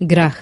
Грах.